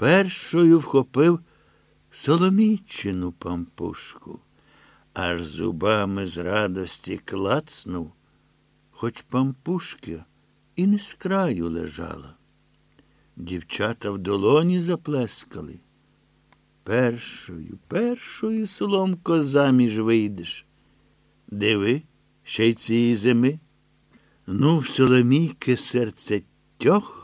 першою вхопив соломійчину пампушку, аж зубами з радості клацнув, хоч пампушка і не з краю лежала. Дівчата в долоні заплескали. Першою, першою, соломко, заміж вийдеш. Диви, ще й цієї зими. Ну, в Соломійки серце тьох,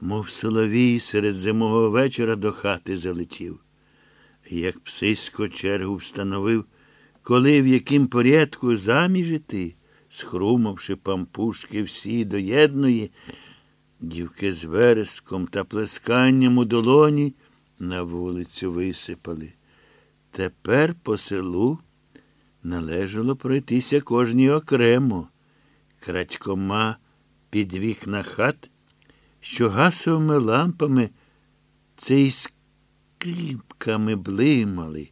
мов соловій серед зимового вечора до хати залетів. Як псисько чергу встановив, коли в яким порядку заміж іти, схрумавши пампушки всі до єдної, дівки з вереском та плесканням у долоні на вулицю висипали. Тепер по селу належало пройтися кожній окремо, крадькома під вікна хат, що гасовими лампами цей скріпками блимали,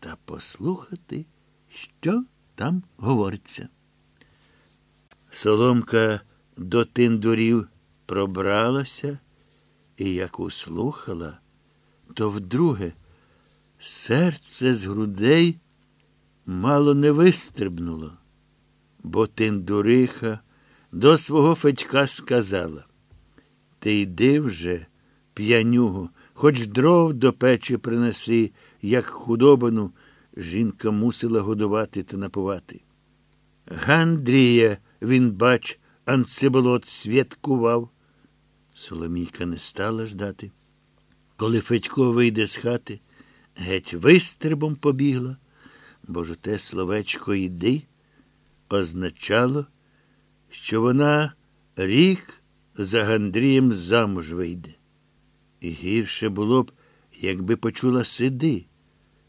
та послухати, що там говориться. Соломка до тиндурів пробралася і як услухала, то вдруге серце з грудей мало не вистрибнуло, бо тиндуриха до свого Федька сказала Ти йди вже, п'янюго, хоч дров до печі принеси, як худобину, жінка мусила годувати та напувати. Гандрія, він, бач, анциболот святкував. Соломійка не стала ждати. Коли Федько вийде з хати, геть вистрибом побігла, бо ж те словечко йди означало, що вона рік за Гандрієм замуж вийде. І гірше було б, якби почула сиди,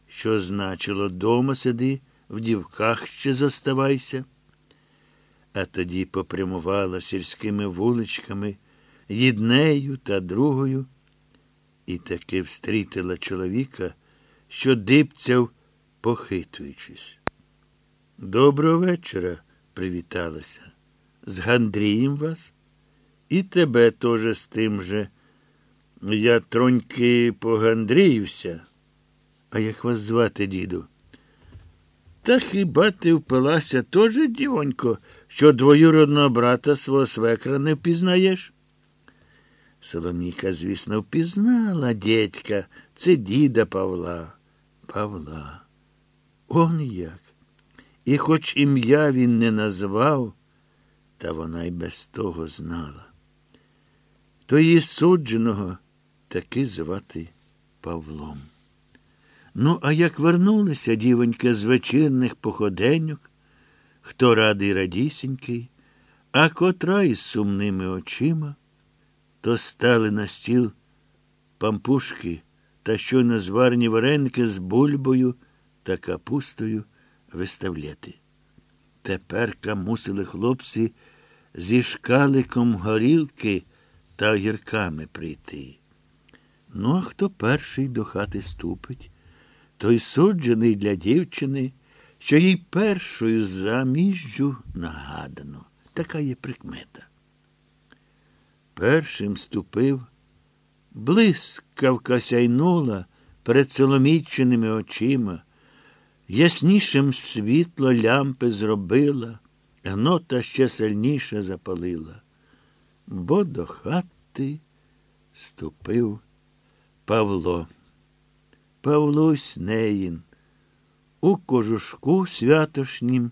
що значило дома сиди, в дівках ще зоставайся. А тоді попрямувала сільськими вуличками, їднею та другою, і таки встрітила чоловіка, що дибцяв, похитуючись. Доброго вечора, привіталася. З Гандрієм вас? І тебе теж з тим же. Я троньки погандріївся. А як вас звати, діду? Та хіба ти впилася теж, дівонько, що двоюродного брата свого свекра не впізнаєш? Соломійка, звісно, впізнала дядька, це діда Павла. Павла. Он як. І хоч ім'я він не назвав, та вона й без того знала. То її судженого таки звати Павлом. Ну, а як вернулися дівонька з вечірних походеньок, хто радий радісінький, а котра із сумними очима, то стали на стіл пампушки та щойно зварні вареники з бульбою та капустою виставляти. Теперка мусили хлопці зі шкаликом горілки та огірками прийти. Ну, а хто перший до хати ступить, той суджений для дівчини, що їй першою заміжжю нагадано. Така є прикмета. Першим ступив, блискавка сяйнула перед соломійченими очима, яснішим світло лямпи зробила, гнота ще сильніше запалила, бо до хати ступив Павло. Павлусь Неїн у кожушку святошнім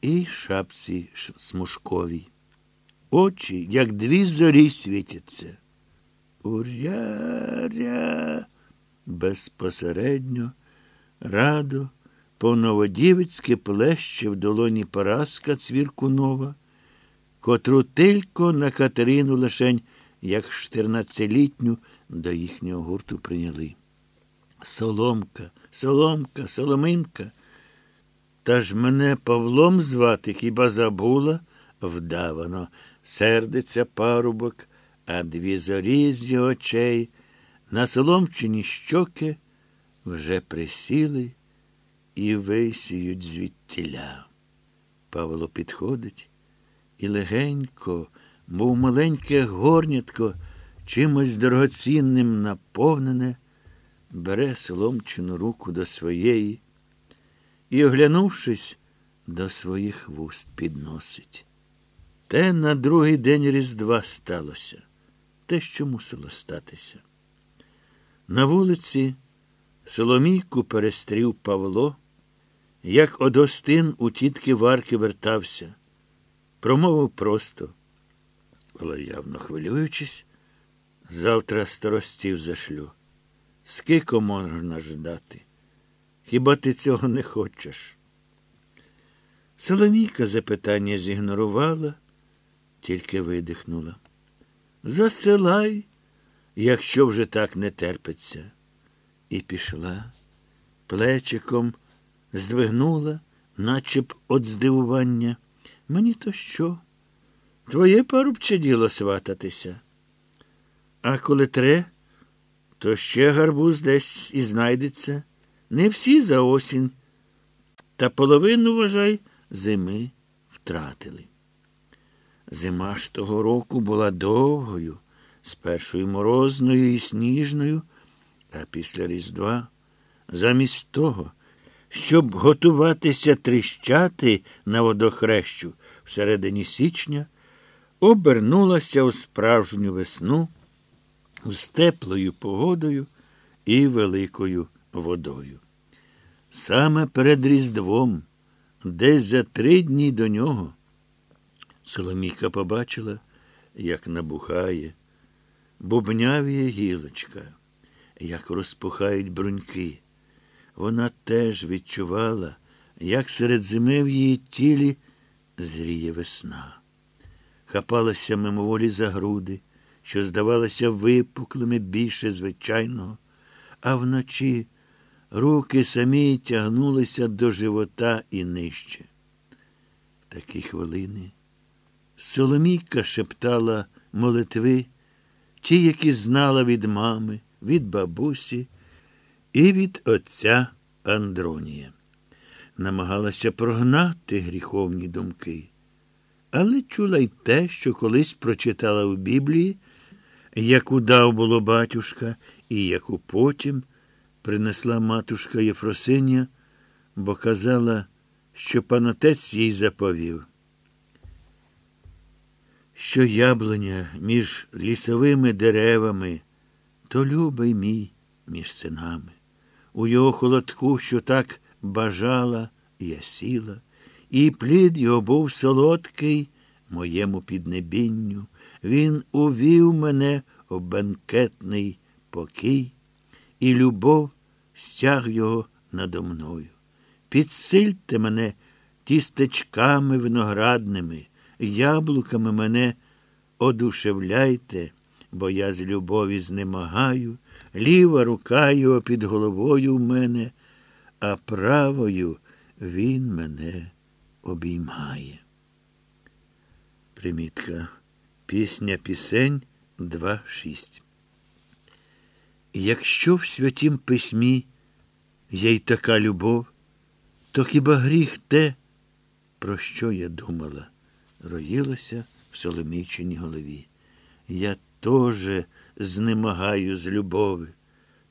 і шапці смужковій. Очі, як дві зорі світяться. Уря-ря безпосередньо, радо, повноводівецьке плеще в долоні Параска цвіркунова, котру тільки на Катерину лишень, як штирнадцятилітню, до їхнього гурту прийняли. Соломка, соломка, соломинка. Та ж мене Павлом звати хіба забула? Вдавано, сердиться парубок, а дві зорі з його очей на соломчині щоки вже присіли і висіють звідтіля. Павло підходить і легенько, мов маленьке горнятко, чимось дорогоцінним наповнене, бере соломчину руку до своєї і, оглянувшись, до своїх вуст підносить. Те на другий день Різдва сталося, те, що мусило статися. На вулиці Соломійку перестрів Павло, як одостин у тітки Варки вертався, промовив просто, але явно хвилюючись, завтра старостів зашлю. Скільки можна ждати? Хіба ти цього не хочеш? Соломійка запитання зігнорувала, тільки видихнула. Засилай, якщо вже так не терпиться. І пішла, плечиком здвигнула, наче б от здивування. Мені то що? Твоє парубче діло свататися. А коли тре, то ще гарбуз десь і знайдеться. Не всі за осінь, та половину, вважай, зими втратили. Зима ж того року була довгою, спершу морозною і сніжною, а після Різдва, замість того, щоб готуватися тріщати на водохрещу всередині січня, обернулася у справжню весну з теплою погодою і великою водою. Саме перед Різдвом, десь за три дні до нього, Соломійка побачила, як набухає, бубнявіє гілочка, як розпухають бруньки. Вона теж відчувала, як серед зими в її тілі зріє весна. Хапалася мимоволі за груди, що здавалося випуклими більше звичайного, а вночі руки самі тягнулися до живота і нижче. В такі хвилини Соломійка шептала молитви, ті, які знала від мами, від бабусі і від отця Андронія. Намагалася прогнати гріховні думки, але чула й те, що колись прочитала у Біблії, яку дав було батюшка, і яку потім принесла матушка Єфросинія, бо казала, що панотець їй заповів. Що яблуня між лісовими деревами, то любий мій між синами. У його холодку, що так бажала, я сіла, і плід його був солодкий моєму піднебінню. Він увів мене у бенкетний покій і любов стяг його надо мною. Підсильте мене тістечками виноградними, яблуками мене одушевляйте, бо я з любові знемагаю, ліва рука його під головою в мене, а правою він мене обіймає. Примітка. Пісня пісень 2.6 Якщо в святім письмі є й така любов, то хіба гріх те, про що я думала, роїлося в Соломійчиній голові. Я теж знемагаю з любови,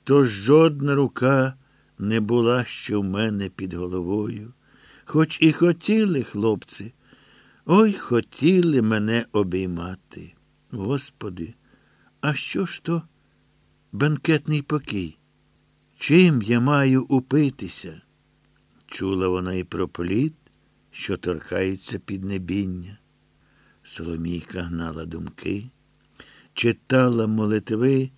то жодна рука не була ще в мене під головою, хоч і хотіли, хлопці, ой хотіли мене обіймати. Господи, а що ж то? бенкетний покій. Чим я маю упитися? Чула вона і про плід, що торкається піднебіння. Соломійка гнала думки, читала молитви,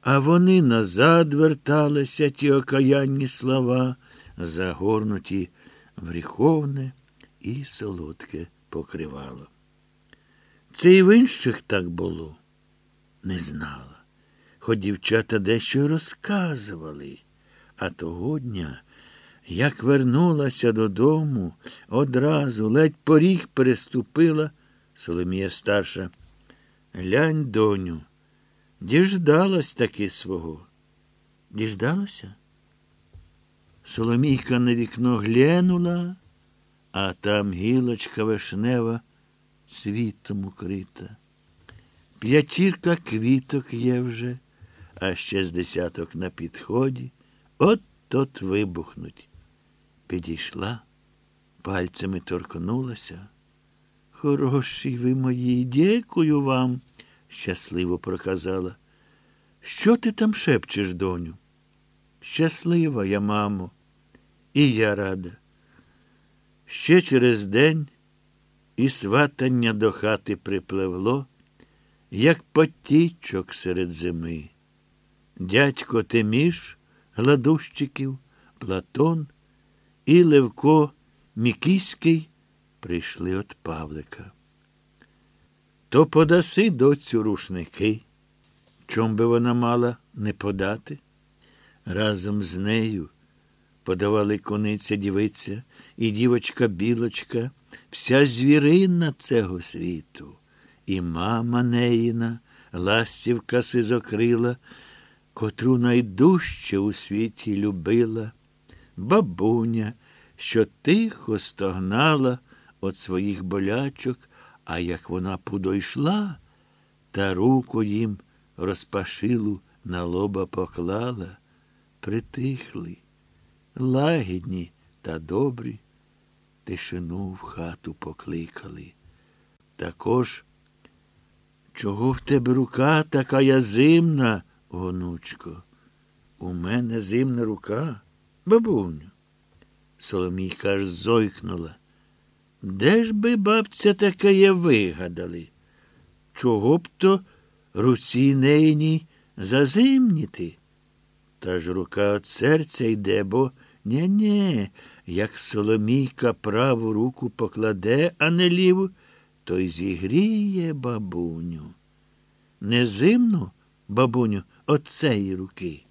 а вони назад верталися ті окаянні слова, загорнуті в гріховне і солодке покривало. Це і в інших так було, не знала хоч дівчата дещо розказували. А того дня, як вернулася додому, одразу ледь поріг переступила Соломія старша. Глянь, доню, діждалась таки свого. Діждалася? Соломійка на вікно глянула, а там гілочка вишнева цвітом укрита. П'ятірка квіток є вже, а ще з десяток на підході. От тот вибухнуть. Підійшла, пальцями торкнулася. Хороші ви мої, дякую вам, щасливо проказала. Що ти там шепчеш, доню? Щаслива я, мамо, і я рада. Ще через день і сватання до хати припливло, як потічок серед зими. Дядько Теміш, Гладущиків, Платон і Левко Мікіський прийшли от Павлика. То подаси доцю рушники, чом би вона мала не подати? Разом з нею подавали кониця дівиця і дівочка білочка, вся звірина цього світу, і мама неїна, ластівка сизокрила, котру найдужче у світі любила, бабуня, що тихо стогнала от своїх болячок, а як вона подойшла, та руку їм розпашилу на лоба поклала, притихли, лагідні та добрі, тишину в хату покликали. Також, чого в тебе рука така зимна, гонучко? У мене зимна рука, бабуню. Соломійка аж зойкнула. Де ж би бабця таке вигадали? Чого б то руці нейній зазимніти? Та ж рука від серця йде, бо нє-нє, як Соломійка праву руку покладе, а не ліву, то й зігріє бабуню. Не зимну, бабуню, от цієї руки.